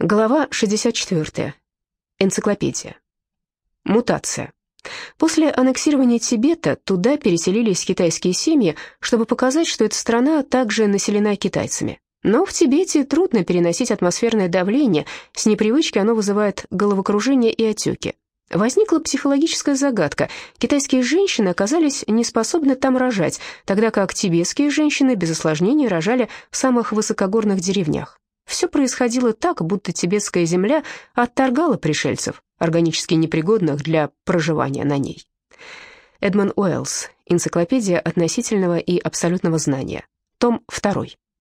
Глава 64. Энциклопедия. Мутация. После аннексирования Тибета туда переселились китайские семьи, чтобы показать, что эта страна также населена китайцами. Но в Тибете трудно переносить атмосферное давление, с непривычки оно вызывает головокружение и отеки. Возникла психологическая загадка. Китайские женщины оказались не способны там рожать, тогда как тибетские женщины без осложнений рожали в самых высокогорных деревнях. Все происходило так, будто тибетская земля отторгала пришельцев, органически непригодных для проживания на ней. Эдмон Уэллс. Энциклопедия относительного и абсолютного знания. Том 2.